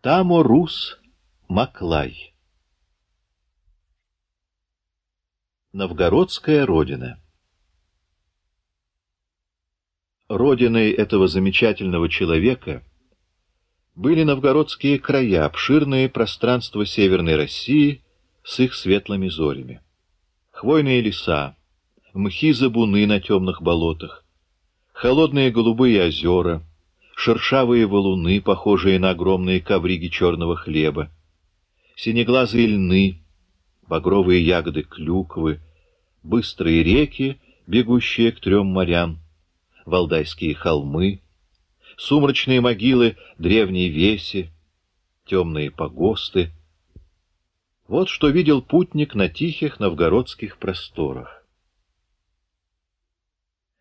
Тамо Рус Маклай Новгородская родина Родиной этого замечательного человека были новгородские края, обширные пространства Северной России с их светлыми зорями. Хвойные леса, мхи-забуны на темных болотах, холодные голубые озера, шершавые валуны, похожие на огромные ковриги черного хлеба, синеглазые льны, багровые ягоды клюквы, быстрые реки, бегущие к трем морям, валдайские холмы, сумрачные могилы древней веси, темные погосты. Вот что видел путник на тихих новгородских просторах.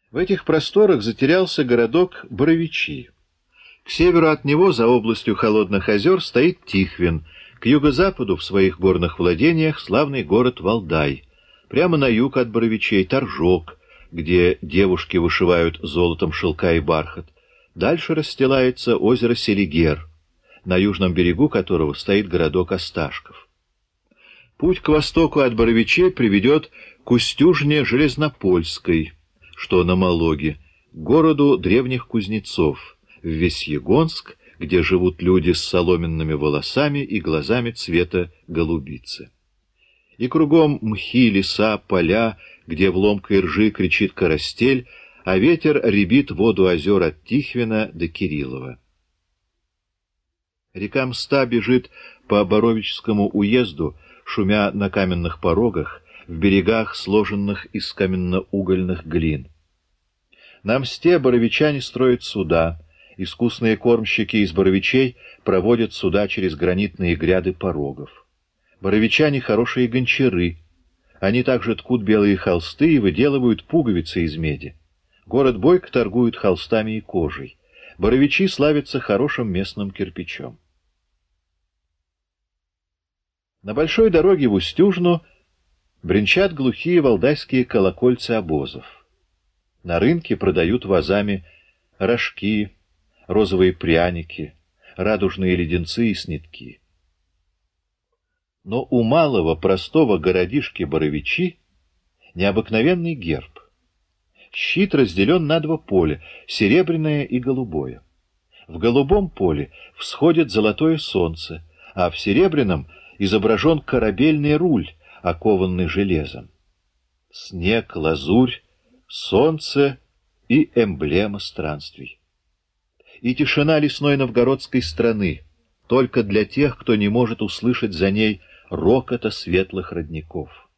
В этих просторах затерялся городок Боровичи. К северу от него, за областью холодных озер, стоит Тихвин, к юго-западу в своих горных владениях славный город Валдай, прямо на юг от Боровичей Торжок, где девушки вышивают золотом шелка и бархат. Дальше расстилается озеро Селигер, на южном берегу которого стоит городок Осташков. Путь к востоку от Боровичей приведет к Устюжне Железнопольской, что на Малоге, городу древних кузнецов, в Весьегонск, где живут люди с соломенными волосами и глазами цвета голубицы. И кругом мхи, леса, поля, где в ломкой ржи кричит карастель, а ветер ребит воду озер от Тихвина до Кириллова. Река Мста бежит по Боровическому уезду, шумя на каменных порогах, в берегах, сложенных из каменно-угольных глин. На Мсте боровичане строят суда, искусные кормщики из боровичей проводят суда через гранитные гряды порогов. Боровичане — хорошие гончары. Они также ткут белые холсты и выделывают пуговицы из меди. Город Бойко торгует холстами и кожей. Боровичи славятся хорошим местным кирпичом. На большой дороге в Устюжну бренчат глухие валдайские колокольцы обозов. На рынке продают вазами рожки, розовые пряники, радужные леденцы и снитки. Но у малого простого городишки Боровичи необыкновенный герб. Щит разделен на два поля, серебряное и голубое. В голубом поле всходит золотое солнце, а в серебряном изображен корабельный руль, окованный железом. Снег, лазурь, солнце и эмблема странствий. И тишина лесной новгородской страны, только для тех, кто не может услышать за ней рокота светлых родников.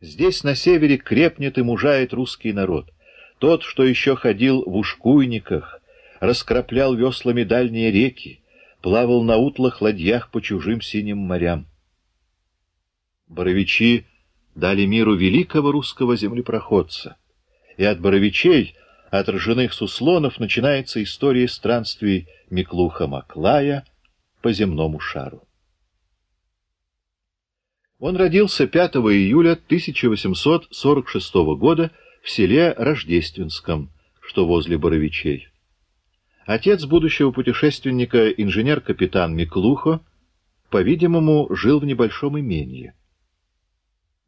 Здесь, на севере, крепнет и мужает русский народ. Тот, что еще ходил в ушкуйниках, раскраплял веслами дальние реки, плавал на утлых ладьях по чужим синим морям. Боровичи дали миру великого русского землепроходца, и от боровичей, от ржаных суслонов, начинается история странствий Миклуха-Маклая по земному шару. Он родился 5 июля 1846 года в селе Рождественском, что возле Боровичей. Отец будущего путешественника, инженер-капитан Миклухо, по-видимому, жил в небольшом имении.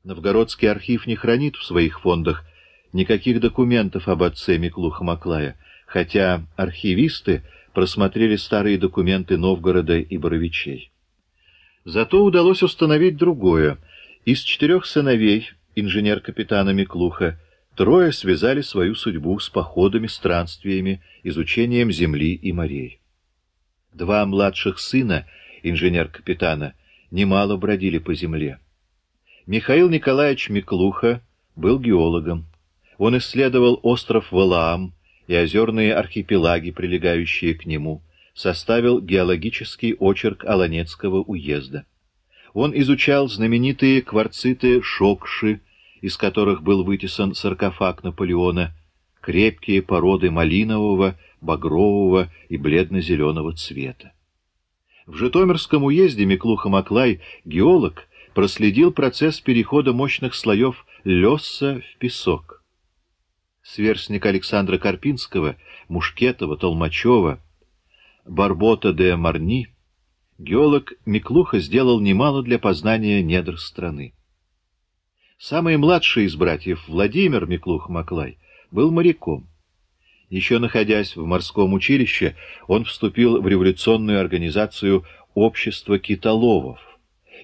Новгородский архив не хранит в своих фондах никаких документов об отце Миклуха Маклая, хотя архивисты просмотрели старые документы Новгорода и Боровичей. Зато удалось установить другое. Из четырех сыновей инженер-капитана Миклуха трое связали свою судьбу с походами, странствиями, изучением земли и морей. Два младших сына инженер-капитана немало бродили по земле. Михаил Николаевич Миклуха был геологом. Он исследовал остров Валаам и озерные архипелаги, прилегающие к нему, составил геологический очерк Аланецкого уезда. Он изучал знаменитые кварциты Шокши, из которых был вытесан саркофаг Наполеона, крепкие породы малинового, багрового и бледно-зеленого цвета. В Житомирском уезде Миклуха-Маклай, геолог, проследил процесс перехода мощных слоев лесса в песок. Сверстник Александра Карпинского, Мушкетова, Толмачева — Барбота де Марни геолог Миклуха сделал немало для познания недр страны. Самый младший из братьев, Владимир Миклух-Маклай, был моряком. Еще находясь в морском училище, он вступил в революционную организацию «Общество китоловов»,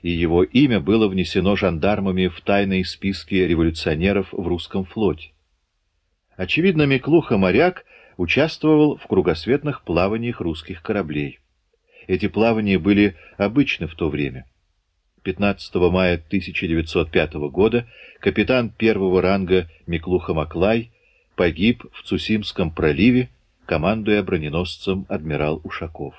и его имя было внесено жандармами в тайные списки революционеров в русском флоте. Очевидно, Миклуха-моряк участвовал в кругосветных плаваниях русских кораблей. Эти плавания были обычны в то время. 15 мая 1905 года капитан первого ранга Миклуха Маклай погиб в Цусимском проливе, командуя броненосцем адмирал Ушаков.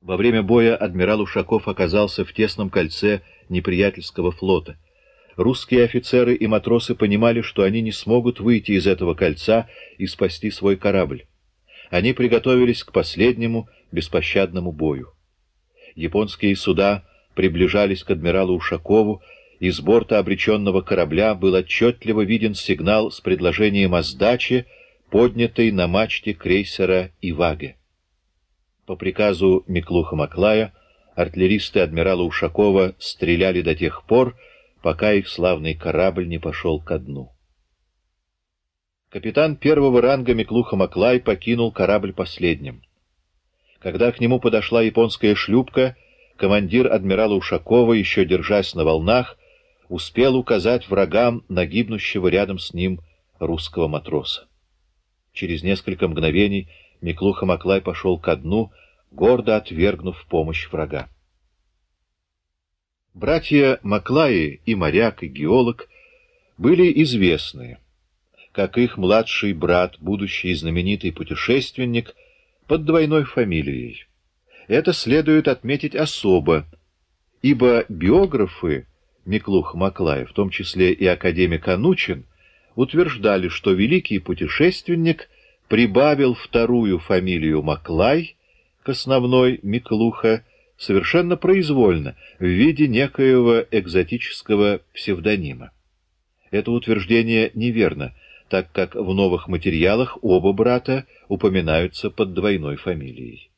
Во время боя адмирал Ушаков оказался в тесном кольце неприятельского флота. Русские офицеры и матросы понимали, что они не смогут выйти из этого кольца и спасти свой корабль. Они приготовились к последнему беспощадному бою. Японские суда приближались к адмиралу Ушакову, и с борта обреченного корабля был отчетливо виден сигнал с предложением о сдаче, поднятый на мачте крейсера «Иваге». По приказу Миклуха Маклая артиллеристы адмирала Ушакова стреляли до тех пор, пока их славный корабль не пошел ко дну. Капитан первого ранга Миклуха Маклай покинул корабль последним. Когда к нему подошла японская шлюпка, командир адмирала Ушакова, еще держась на волнах, успел указать врагам на гибнущего рядом с ним русского матроса. Через несколько мгновений Миклуха Маклай пошел ко дну, гордо отвергнув помощь врага. Братья Маклаи, и моряк, и геолог, были известны, как их младший брат, будущий знаменитый путешественник, под двойной фамилией. Это следует отметить особо, ибо биографы Миклух Маклай, в том числе и академик Анучин, утверждали, что великий путешественник прибавил вторую фамилию Маклай к основной Миклуха совершенно произвольно, в виде некоего экзотического псевдонима. Это утверждение неверно, так как в новых материалах оба брата упоминаются под двойной фамилией.